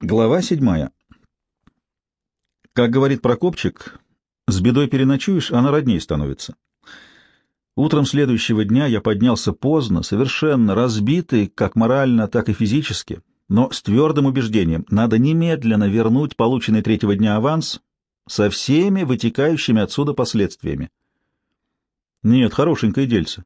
Глава седьмая. Как говорит Прокопчик, с бедой переночуешь, она родней становится. Утром следующего дня я поднялся поздно, совершенно разбитый, как морально, так и физически, но с твердым убеждением, надо немедленно вернуть полученный третьего дня аванс со всеми вытекающими отсюда последствиями. Нет, хорошенькое дельце.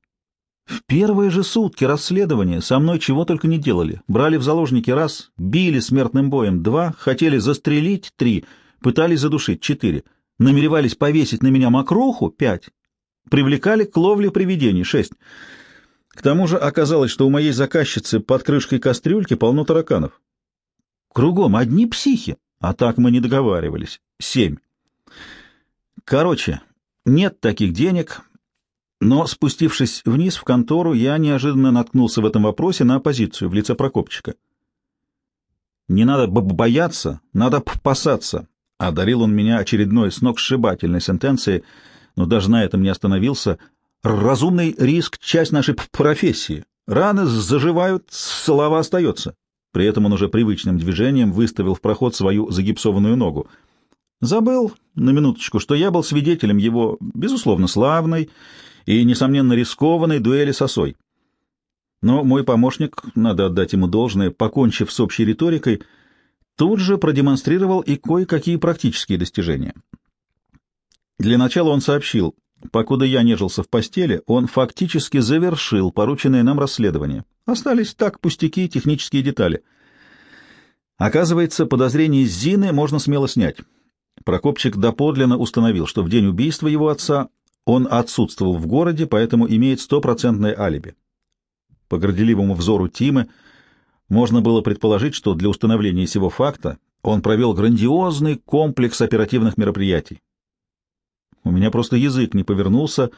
В первые же сутки расследования со мной чего только не делали. Брали в заложники раз, били смертным боем два, хотели застрелить три, пытались задушить четыре, намеревались повесить на меня мокруху пять, привлекали к ловле привидений шесть. К тому же оказалось, что у моей заказчицы под крышкой кастрюльки полно тараканов. Кругом одни психи, а так мы не договаривались. Семь. Короче, нет таких денег, но, спустившись вниз в контору, я неожиданно наткнулся в этом вопросе на оппозицию в лице Прокопчика. «Не надо бояться, надо опасаться», — одарил он меня очередной сногсшибательной сентенцией, но даже на этом не остановился. «Разумный риск — часть нашей профессии. Раны заживают, слова остается». При этом он уже привычным движением выставил в проход свою загипсованную ногу. Забыл, на минуточку, что я был свидетелем его, безусловно, славной и, несомненно, рискованной дуэли с осой. Но мой помощник, надо отдать ему должное, покончив с общей риторикой, тут же продемонстрировал и кое-какие практические достижения. Для начала он сообщил, покуда я нежился в постели, он фактически завершил порученное нам расследование. Остались так пустяки, технические детали. Оказывается, подозрение Зины можно смело снять. Прокопчик доподлинно установил, что в день убийства его отца он отсутствовал в городе, поэтому имеет стопроцентное алиби. По горделивому взору Тимы можно было предположить, что для установления сего факта он провел грандиозный комплекс оперативных мероприятий. У меня просто язык не повернулся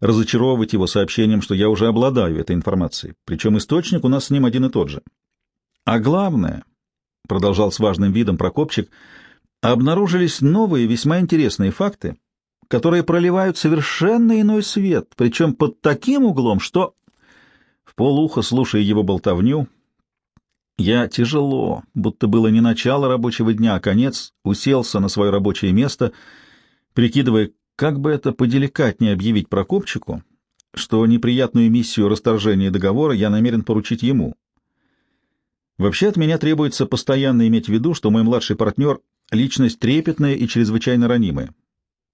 разочаровывать его сообщением, что я уже обладаю этой информацией, причем источник у нас с ним один и тот же. А главное, — продолжал с важным видом Прокопчик, — обнаружились новые весьма интересные факты, которые проливают совершенно иной свет, причем под таким углом, что... В полуха, слушая его болтовню, я тяжело, будто было не начало рабочего дня, а конец, уселся на свое рабочее место, прикидывая, как бы это поделикатнее объявить Прокопчику, что неприятную миссию расторжения договора я намерен поручить ему. Вообще от меня требуется постоянно иметь в виду, что мой младший партнер — личность трепетная и чрезвычайно ранимая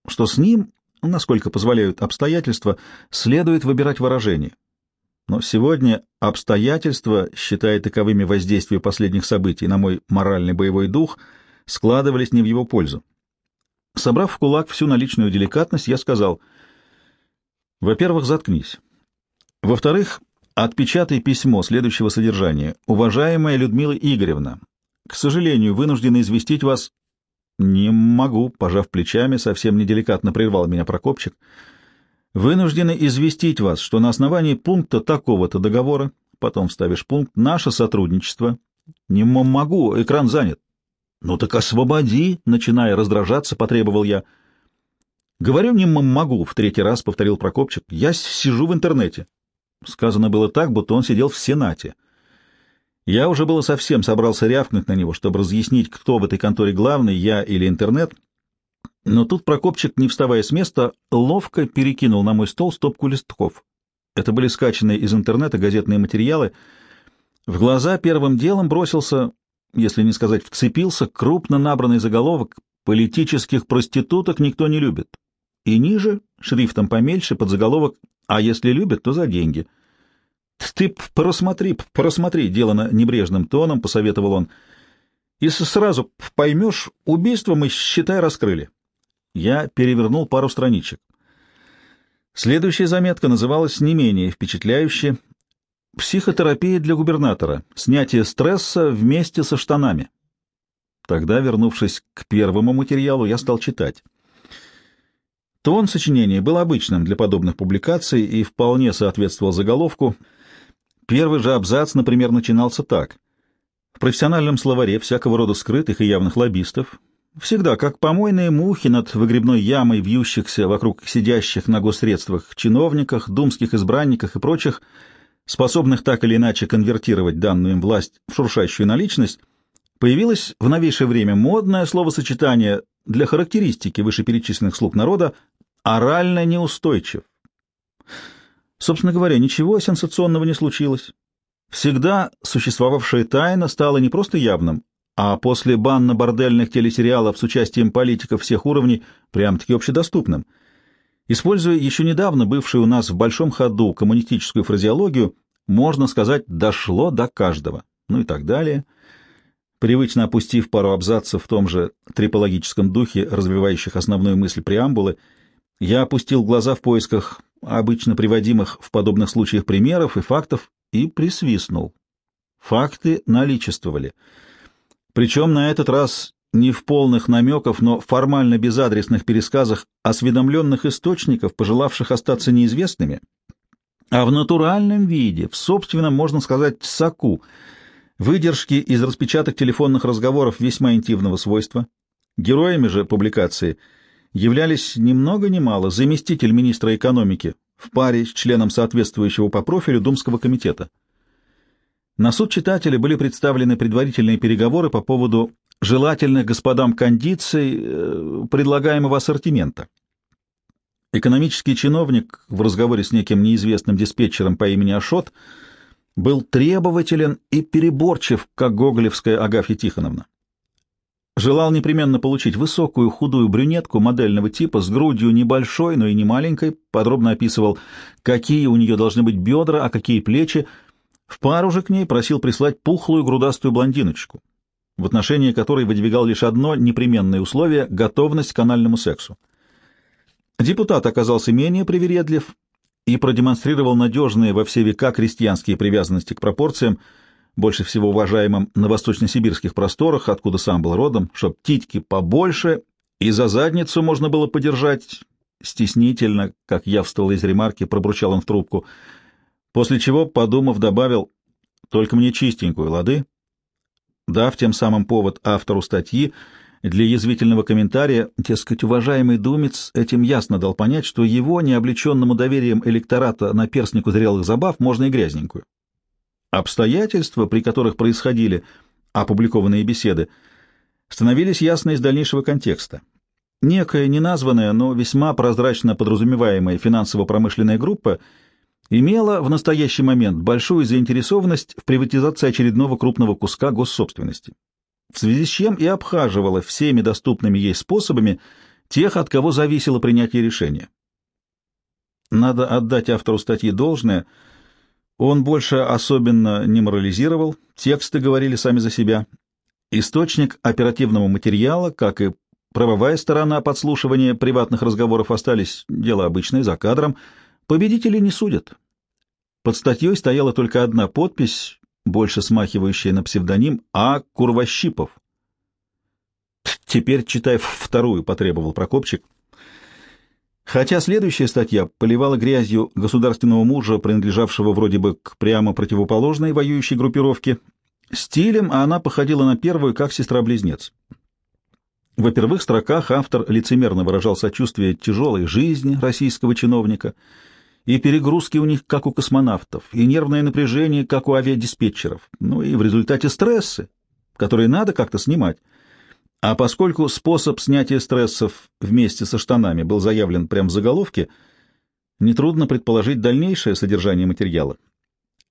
что с ним, насколько позволяют обстоятельства, следует выбирать выражение. Но сегодня обстоятельства, считая таковыми воздействия последних событий на мой моральный боевой дух, складывались не в его пользу. Собрав в кулак всю наличную деликатность, я сказал, во-первых, заткнись. Во-вторых, отпечатай письмо следующего содержания. Уважаемая Людмила Игоревна, к сожалению, вынуждена известить вас «Не могу», — пожав плечами, совсем неделикатно прервал меня Прокопчик. «Вынуждены известить вас, что на основании пункта такого-то договора, потом вставишь пункт, наше сотрудничество...» «Не могу, экран занят». «Ну так освободи», — начиная раздражаться, потребовал я. «Говорю, не могу», — в третий раз повторил Прокопчик. «Я сижу в интернете». Сказано было так, будто он сидел в Сенате. Я уже было совсем собрался рявкнуть на него, чтобы разъяснить, кто в этой конторе главный, я или интернет, но тут Прокопчик, не вставая с места, ловко перекинул на мой стол стопку листков. Это были скачанные из интернета газетные материалы. В глаза первым делом бросился, если не сказать вцепился, крупно набранный заголовок «Политических проституток никто не любит». И ниже, шрифтом помельче, под заголовок «А если любят, то за деньги». Ты просмотри, просмотри, делано небрежным тоном, посоветовал он. И сразу поймешь, убийство мы, считай, раскрыли. Я перевернул пару страничек. Следующая заметка называлась не менее впечатляюще «Психотерапия для губернатора. Снятие стресса вместе со штанами». Тогда, вернувшись к первому материалу, я стал читать. Тон сочинения был обычным для подобных публикаций и вполне соответствовал заголовку — Первый же абзац, например, начинался так. В профессиональном словаре всякого рода скрытых и явных лоббистов всегда, как помойные мухи над выгребной ямой вьющихся вокруг сидящих на госсредствах чиновниках, думских избранниках и прочих, способных так или иначе конвертировать данную им власть в шуршащую наличность, Появилось в новейшее время модное словосочетание для характеристики вышеперечисленных слуг народа «орально неустойчив». Собственно говоря, ничего сенсационного не случилось. Всегда существовавшая тайна стала не просто явным, а после банно-бордельных телесериалов с участием политиков всех уровней прям-таки общедоступным. Используя еще недавно бывшую у нас в большом ходу коммунистическую фразеологию, можно сказать «дошло до каждого», ну и так далее. Привычно опустив пару абзацев в том же трипологическом духе, развивающих основную мысль преамбулы, я опустил глаза в поисках обычно приводимых в подобных случаях примеров и фактов и присвистнул. Факты наличествовали — причем на этот раз не в полных намеков, но формально безадресных пересказах осведомленных источников, пожелавших остаться неизвестными, а в натуральном виде, в собственном, можно сказать, соку, выдержки из распечаток телефонных разговоров весьма интимного свойства. Героями же публикации являлись ни много ни мало заместитель министра экономики в паре с членом соответствующего по профилю Думского комитета. На суд читателя были представлены предварительные переговоры по поводу желательных господам кондиций э, предлагаемого ассортимента. Экономический чиновник в разговоре с неким неизвестным диспетчером по имени Ашот был требователен и переборчив, как гоголевская Агафья Тихоновна. Желал непременно получить высокую худую брюнетку модельного типа с грудью небольшой, но и не маленькой, подробно описывал, какие у нее должны быть бедра, а какие плечи, в пару же к ней просил прислать пухлую грудастую блондиночку, в отношении которой выдвигал лишь одно непременное условие — готовность к анальному сексу. Депутат оказался менее привередлив и продемонстрировал надежные во все века крестьянские привязанности к пропорциям, больше всего уважаемым на восточно-сибирских просторах, откуда сам был родом, чтоб титьки побольше и за задницу можно было подержать, стеснительно, как явствовал из ремарки, пробурчал он в трубку — после чего, подумав, добавил «Только мне чистенькую, лады?» Дав тем самым повод автору статьи для язвительного комментария, дескать, уважаемый думец этим ясно дал понять, что его, необлеченному доверием электората на перстнику зрелых забав, можно и грязненькую. Обстоятельства, при которых происходили опубликованные беседы, становились ясны из дальнейшего контекста. Некая неназванная, но весьма прозрачно подразумеваемая финансово-промышленная группа — имела в настоящий момент большую заинтересованность в приватизации очередного крупного куска госсобственности, в связи с чем и обхаживала всеми доступными ей способами тех, от кого зависело принятие решения. Надо отдать автору статьи должное, он больше особенно не морализировал, тексты говорили сами за себя. Источник оперативного материала, как и правовая сторона подслушивания приватных разговоров остались дело обычное, за кадром — Победителей не судят. Под статьей стояла только одна подпись, больше смахивающая на псевдоним А. Курвощипов. «Теперь читай вторую», — потребовал Прокопчик. Хотя следующая статья поливала грязью государственного мужа, принадлежавшего вроде бы к прямо противоположной воюющей группировке, стилем она походила на первую, как сестра-близнец. Во первых строках автор лицемерно выражал сочувствие тяжелой жизни российского чиновника — и перегрузки у них, как у космонавтов, и нервное напряжение, как у авиадиспетчеров, ну и в результате стрессы, которые надо как-то снимать. А поскольку способ снятия стрессов вместе со штанами был заявлен прямо в заголовке, нетрудно предположить дальнейшее содержание материала.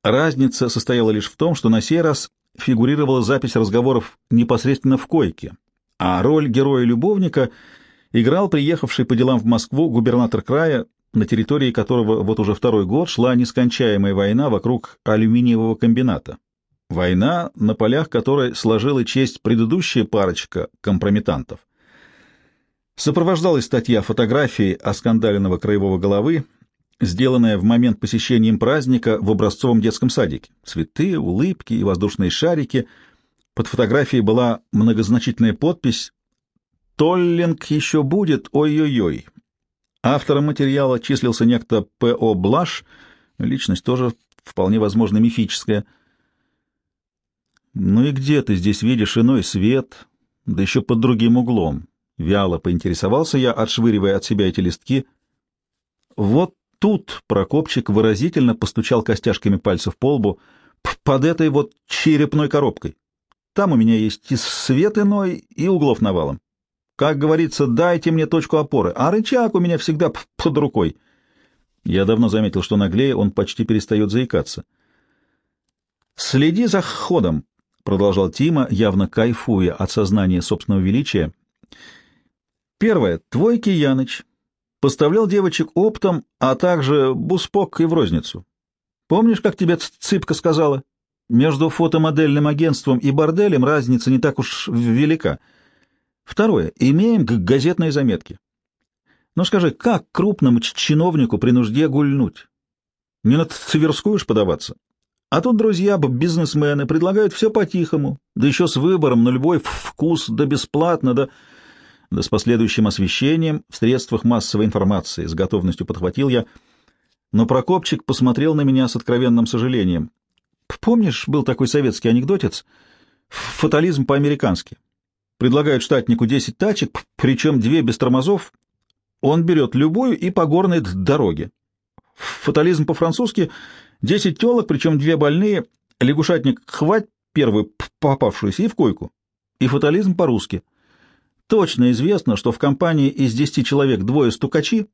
Разница состояла лишь в том, что на сей раз фигурировала запись разговоров непосредственно в койке, а роль героя-любовника играл приехавший по делам в Москву губернатор края на территории которого вот уже второй год шла нескончаемая война вокруг алюминиевого комбината. Война, на полях которой сложила честь предыдущая парочка компрометантов. Сопровождалась статья фотографии оскандаленного краевого головы, сделанная в момент посещения им праздника в образцовом детском садике. Цветы, улыбки и воздушные шарики. Под фотографией была многозначительная подпись «Толлинг еще будет, ой-ой-ой». Автором материала числился некто П.О. Блаш, личность тоже вполне возможно мифическая. «Ну и где ты здесь видишь иной свет, да еще под другим углом?» Вяло поинтересовался я, отшвыривая от себя эти листки. «Вот тут Прокопчик выразительно постучал костяшками пальцев по лбу под этой вот черепной коробкой. Там у меня есть и свет иной, и углов навалом. Как говорится, дайте мне точку опоры, а рычаг у меня всегда под рукой. Я давно заметил, что наглее он почти перестает заикаться. «Следи за ходом», — продолжал Тима, явно кайфуя от сознания собственного величия. «Первое. Твой Кияныч поставлял девочек оптом, а также буспок и в розницу. Помнишь, как тебе Цыпка сказала? Между фотомодельным агентством и борделем разница не так уж велика. Второе. Имеем газетные заметки. Ну скажи, как крупному чиновнику при нужде гульнуть? Не на Тверскую ж подаваться. А тут друзья-бизнесмены предлагают все по-тихому, да еще с выбором на любой вкус, да бесплатно, да... Да с последующим освещением в средствах массовой информации, с готовностью подхватил я. Но Прокопчик посмотрел на меня с откровенным сожалением. Помнишь, был такой советский анекдотец? Фатализм по-американски. Предлагают штатнику 10 тачек, причем две без тормозов. Он берет любую и по горной дороге. Фатализм по-французски — 10 телок, причем две больные. Лягушатник хвать первую попавшуюся и в койку. И фатализм по-русски. Точно известно, что в компании из 10 человек двое стукачи,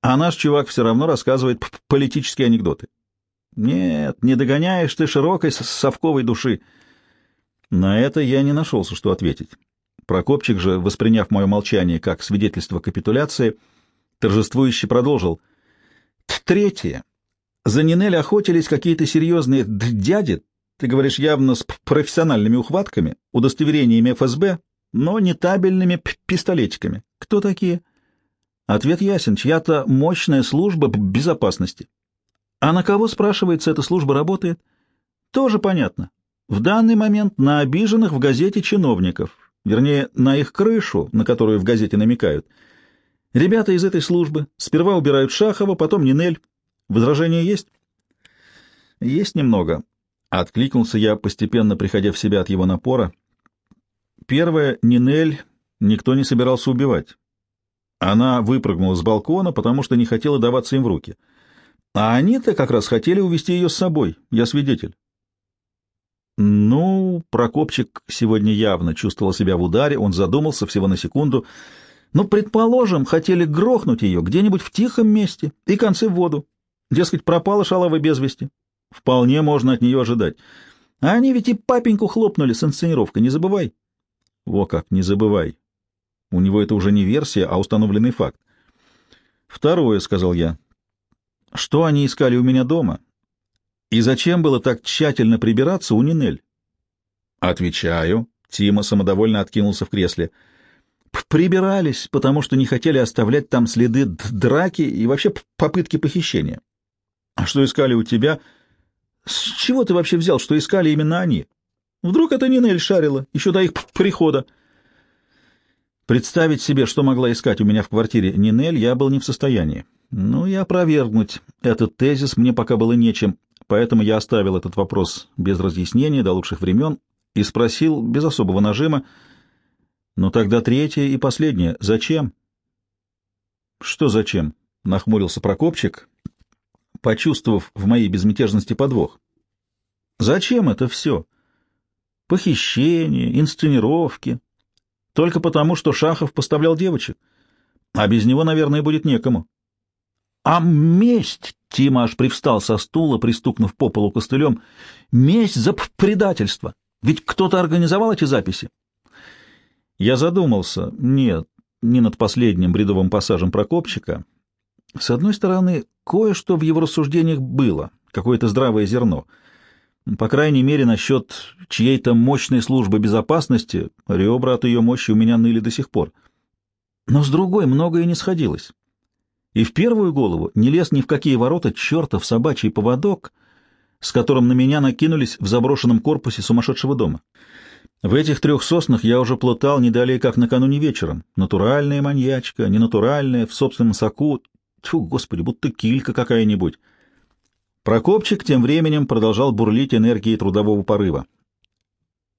а наш чувак все равно рассказывает политические анекдоты. Нет, не догоняешь ты широкой совковой души. На это я не нашелся, что ответить. Прокопчик же, восприняв мое молчание как свидетельство капитуляции, торжествующе продолжил. Третье. За Нинель охотились какие-то серьезные дяди, ты говоришь, явно с профессиональными ухватками, удостоверениями ФСБ, но не табельными пистолетиками. Кто такие? Ответ ясен. Чья-то мощная служба безопасности. А на кого, спрашивается, эта служба работает? Тоже понятно. В данный момент на обиженных в газете чиновников, вернее, на их крышу, на которую в газете намекают. Ребята из этой службы сперва убирают Шахова, потом Нинель. Возражения есть? Есть немного. Откликнулся я, постепенно приходя в себя от его напора. Первое, Нинель никто не собирался убивать. Она выпрыгнула с балкона, потому что не хотела даваться им в руки. А они-то как раз хотели увести ее с собой, я свидетель. Ну, Прокопчик сегодня явно чувствовал себя в ударе, он задумался всего на секунду. Ну, предположим, хотели грохнуть ее где-нибудь в тихом месте и концы в воду. Дескать, пропала шалава без вести. Вполне можно от нее ожидать. А они ведь и папеньку хлопнули с инсценировкой, не забывай. Во как, не забывай. У него это уже не версия, а установленный факт. Второе, — сказал я. Что они искали у меня дома? И зачем было так тщательно прибираться у Нинель? Отвечаю. Тима самодовольно откинулся в кресле. Прибирались, потому что не хотели оставлять там следы драки и вообще попытки похищения. А что искали у тебя? С чего ты вообще взял, что искали именно они? Вдруг это Нинель шарила, еще до их прихода. Представить себе, что могла искать у меня в квартире Нинель, я был не в состоянии. Ну и опровергнуть этот тезис мне пока было нечем, поэтому я оставил этот вопрос без разъяснения до лучших времен и спросил без особого нажима, «Ну тогда третье и последнее. Зачем?» «Что зачем?» — нахмурился Прокопчик, почувствовав в моей безмятежности подвох. «Зачем это все?» похищения, инсценировки. Только потому, что Шахов поставлял девочек. А без него, наверное, будет некому. А месть! Тима аж привстал со стула, пристукнув по полу костылем. Месть за предательство! Ведь кто-то организовал эти записи. Я задумался. Нет, не над последним бредовым пассажем Прокопчика. С одной стороны, кое-что в его рассуждениях было, какое-то здравое зерно — по крайней мере, насчет чьей-то мощной службы безопасности ребра от ее мощи у меня ныли до сих пор. Но с другой многое не сходилось. И в первую голову не лез ни в какие ворота чертов собачий поводок, с которым на меня накинулись в заброшенном корпусе сумасшедшего дома. В этих трех соснах я уже плутал не далее, как накануне вечером. Натуральная маньячка, ненатуральная, в собственном соку. Тьфу, господи, будто килька какая-нибудь. Прокопчик тем временем продолжал бурлить энергией трудового порыва.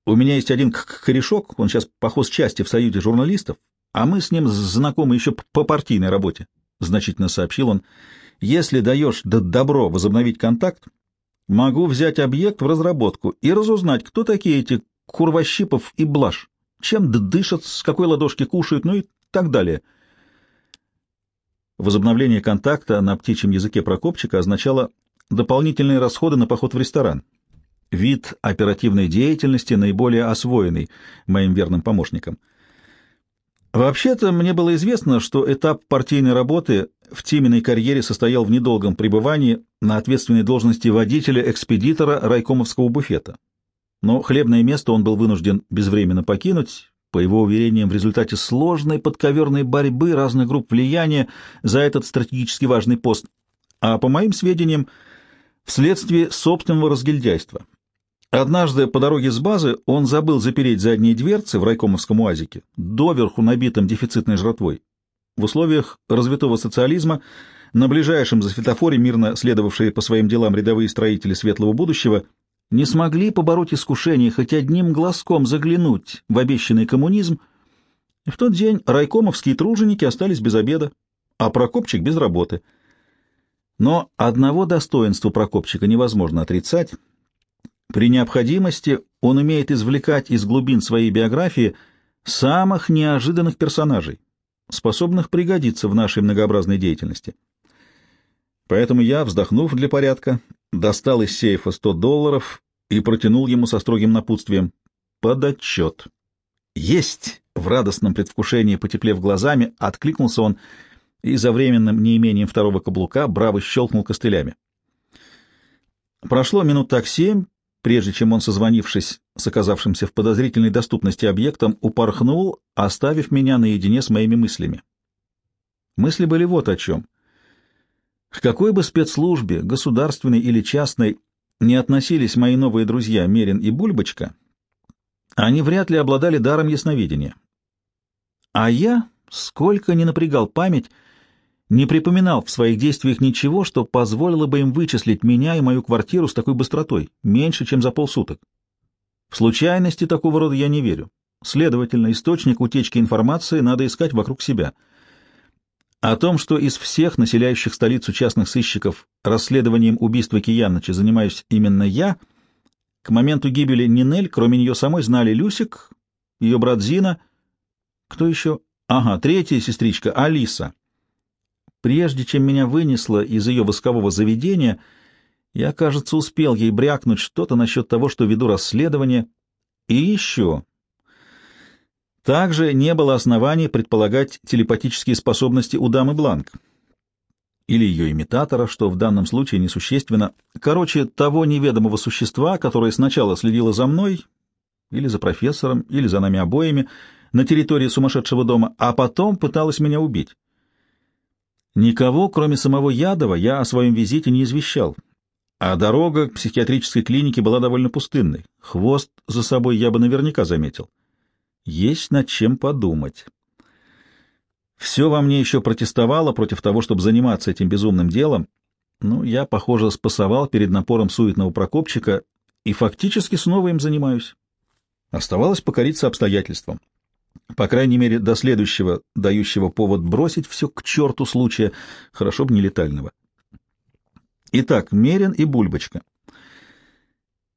«У меня есть один корешок, он сейчас похож части в союзе журналистов, а мы с ним знакомы еще по партийной работе», — значительно сообщил он. «Если даешь добро возобновить контакт, могу взять объект в разработку и разузнать, кто такие эти Курвощипов и Блаш. Чем дышат, с какой ладошки кушают, ну и так далее. Возобновление контакта на птичьем языке Прокопчика означало дополнительные расходы на поход в ресторан. Вид оперативной деятельности наиболее освоенный моим верным помощником. Вообще-то мне было известно, что этап партийной работы в Тиминой карьере состоял в недолгом пребывании на ответственной должности водителя-экспедитора райкомовского буфета. Но хлебное место он был вынужден безвременно покинуть, по его уверениям, в результате сложной подковерной борьбы разных групп влияния за этот стратегически важный пост, а, по моим сведениям, вследствие собственного разгильдяйства. Однажды по дороге с базы он забыл запереть задние дверцы в райкомовском уазике, доверху набитым дефицитной жратвой. В условиях развитого социализма на ближайшем за светофоре мирно следовавшие по своим делам рядовые строители светлого будущего не смогли побороть искушение хоть одним глазком заглянуть в обещанный коммунизм, и в тот день райкомовские труженики остались без обеда, а Прокопчик без работы. Но одного достоинства Прокопчика невозможно отрицать — при необходимости он умеет извлекать из глубин своей биографии самых неожиданных персонажей, способных пригодиться в нашей многообразной деятельности. Поэтому я, вздохнув для порядка, достал из сейфа 100 долларов и протянул ему со строгим напутствием «Под отчет». «Есть!» — в радостном предвкушении, потеплев глазами, откликнулся он и за временным неимением второго каблука браво щелкнул костылями. Прошло минут так семь, прежде чем он, созвонившись с оказавшимся в подозрительной доступности объектом, упорхнул, оставив меня наедине с моими мыслями. Мысли были вот о чем. К какой бы спецслужбе, государственной или частной, не относились мои новые друзья Мерин и Бульбочка, они вряд ли обладали даром ясновидения. А я, сколько ни напрягал память, не припоминал в своих действиях ничего, что позволило бы им вычислить меня и мою квартиру с такой быстротой, меньше, чем за полсуток. В случайности такого рода я не верю. Следовательно, источник утечки информации надо искать вокруг себя. О том, что из всех населяющих столицу частных сыщиков расследованием убийства Кияныча занимаюсь именно я, к моменту гибели Нинель, кроме нее самой, знали Люсик, ее брат Зина, кто еще? Ага, третья сестричка, Алиса. Прежде чем меня вынесло из ее воскового заведения, я, кажется, успел ей брякнуть что-то насчет того, что веду расследование. И еще. Также не было оснований предполагать телепатические способности у дамы Бланк. Или ее имитатора, что в данном случае несущественно. Короче, того неведомого существа, которое сначала следило за мной, или за профессором, или за нами обоими, на территории сумасшедшего дома, а потом пыталось меня убить. Никого, кроме самого Ядова, я о своем визите не извещал, а дорога к психиатрической клинике была довольно пустынной. Хвост за собой я бы наверняка заметил. Есть над чем подумать. Все во мне еще протестовало против того, чтобы заниматься этим безумным делом. Ну, я, похоже, спасовал перед напором суетного Прокопчика и фактически снова им занимаюсь. Оставалось покориться обстоятельствам. По крайней мере, до следующего, дающего повод бросить все к черту случая, хорошо бы не летального. Итак, Мерин и Бульбочка.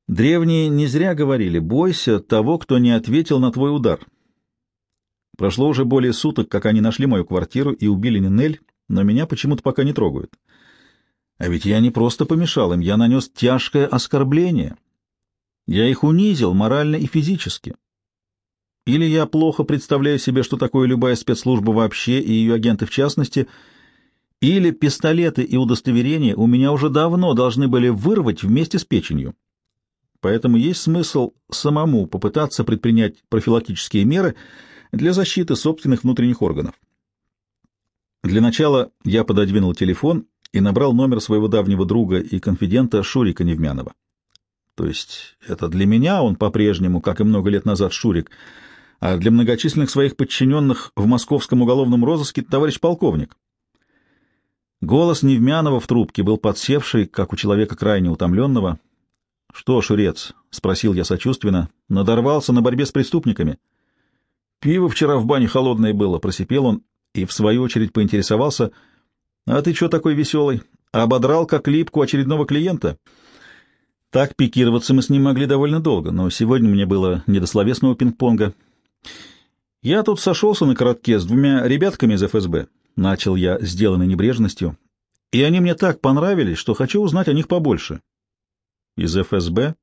Древние не зря говорили «бойся того, кто не ответил на твой удар». Прошло уже более суток, как они нашли мою квартиру и убили Нинель, но меня почему-то пока не трогают. А ведь я не просто помешал им, я нанес тяжкое оскорбление. Я их унизил морально и физически. Или я плохо представляю себе, что такое любая спецслужба вообще и ее агенты в частности, или пистолеты и удостоверения у меня уже давно должны были вырвать вместе с печенью. Поэтому есть смысл самому попытаться предпринять профилактические меры для защиты собственных внутренних органов. Для начала я пододвинул телефон и набрал номер своего давнего друга и конфидента Шурика Невмянова. То есть это для меня он по-прежнему, как и много лет назад, Шурик — а для многочисленных своих подчиненных в московском уголовном розыске товарищ полковник. Голос Невмянова в трубке был подсевший, как у человека крайне утомленного. — Что, Шурец? — спросил я сочувственно. — Надорвался на борьбе с преступниками. — Пиво вчера в бане холодное было, — просипел он и, в свою очередь, поинтересовался. — А ты что такой веселый? Ободрал как липку очередного клиента? — Так пикироваться мы с ним могли довольно долго, но сегодня мне было не до словесного пинг-понга. Я тут сошелся на коротке с двумя ребятками из ФСБ, начал я сделанной небрежностью, и они мне так понравились, что хочу узнать о них побольше. Из ФСБ?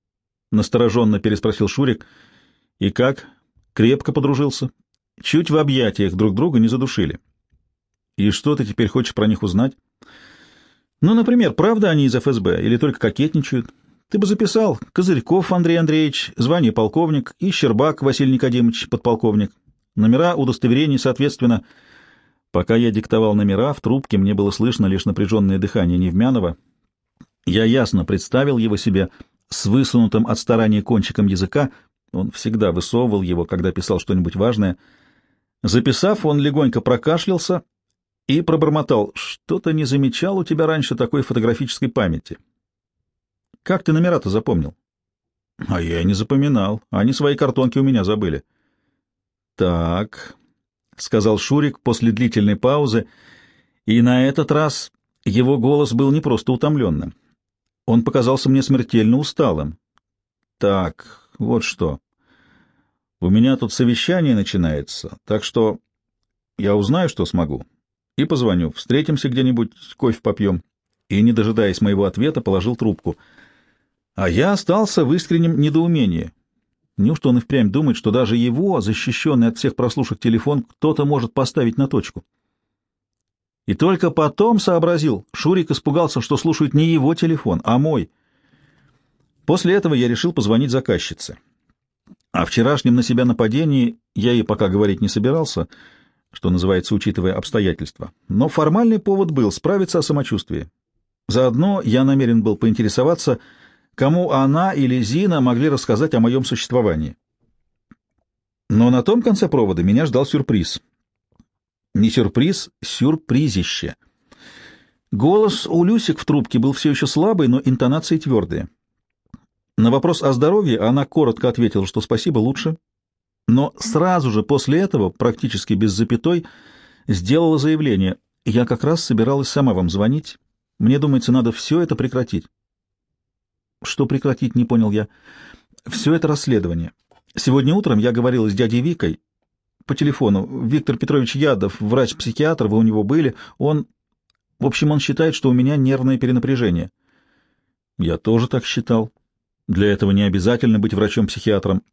Настороженно переспросил Шурик. И как? Крепко подружился? Чуть в объятиях друг друга не задушили. И что ты теперь хочешь про них узнать? Ну, например, правда они из ФСБ или только кокетничают? Ты бы записал Козырьков Андрей Андреевич, звание полковник, и Щербак Василий Никодимович, подполковник. Номера удостоверений, соответственно. Пока я диктовал номера, в трубке мне было слышно лишь напряженное дыхание Невмянова. Я ясно представил его себе с высунутым от старания кончиком языка. Он всегда высовывал его, когда писал что-нибудь важное. Записав, он легонько прокашлялся и пробормотал. «Что-то не замечал у тебя раньше такой фотографической памяти». «Как ты номера-то запомнил?» «А я не запоминал. Они свои картонки у меня забыли». «Так», — сказал Шурик после длительной паузы, и на этот раз его голос был не просто утомленным. Он показался мне смертельно усталым. «Так, вот что. У меня тут совещание начинается, так что я узнаю, что смогу, и позвоню. Встретимся где-нибудь, кофе попьем». И, не дожидаясь моего ответа, положил трубку. А я остался в искреннем недоумении. Неужто он и впрямь думает, что даже его, защищенный от всех прослушек телефон, кто-то может поставить на точку? И только потом сообразил, Шурик испугался, что слушает не его телефон, а мой. После этого я решил позвонить заказчице. О вчерашнем на себя нападении я ей пока говорить не собирался, что называется, учитывая обстоятельства. Но формальный повод был справиться о самочувствии. Заодно я намерен был поинтересоваться, кому она или Зина могли рассказать о моем существовании. Но на том конце провода меня ждал сюрприз. Не сюрприз, сюрпризище. Голос у Люсик в трубке был все еще слабый, но интонации твердые. На вопрос о здоровье она коротко ответила, что спасибо лучше, но сразу же после этого, практически без запятой, сделала заявление. «Я как раз собиралась сама вам звонить. Мне думается, надо все это прекратить». Что прекратить, не понял я. Все это расследование. Сегодня утром я говорил с дядей Викой по телефону. Виктор Петрович Ядов, врач-психиатр, вы у него были. Он... В общем, он считает, что у меня нервное перенапряжение. Я тоже так считал. Для этого не обязательно быть врачом-психиатром.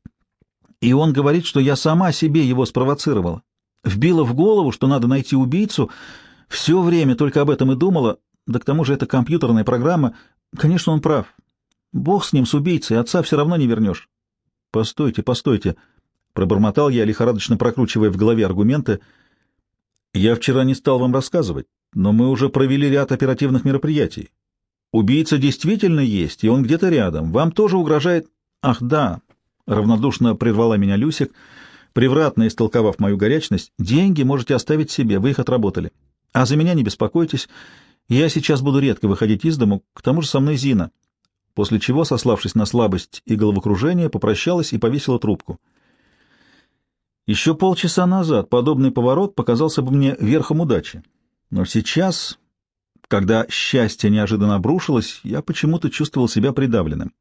И он говорит, что я сама себе его спровоцировала. Вбила в голову, что надо найти убийцу. Все время только об этом и думала. Да к тому же это компьютерная программа. Конечно, он прав. Бог с ним, с убийцей, отца все равно не вернешь. — Постойте, постойте, — пробормотал я, лихорадочно прокручивая в голове аргументы. — Я вчера не стал вам рассказывать, но мы уже провели ряд оперативных мероприятий. Убийца действительно есть, и он где-то рядом. Вам тоже угрожает... — Ах, да, — равнодушно прервала меня Люсик, превратно истолковав мою горячность. — Деньги можете оставить себе, вы их отработали. А за меня не беспокойтесь. Я сейчас буду редко выходить из дому, к тому же со мной Зина после чего, сославшись на слабость и головокружение, попрощалась и повесила трубку. Еще полчаса назад подобный поворот показался бы мне верхом удачи. Но сейчас, когда счастье неожиданно обрушилось, я почему-то чувствовал себя придавленным.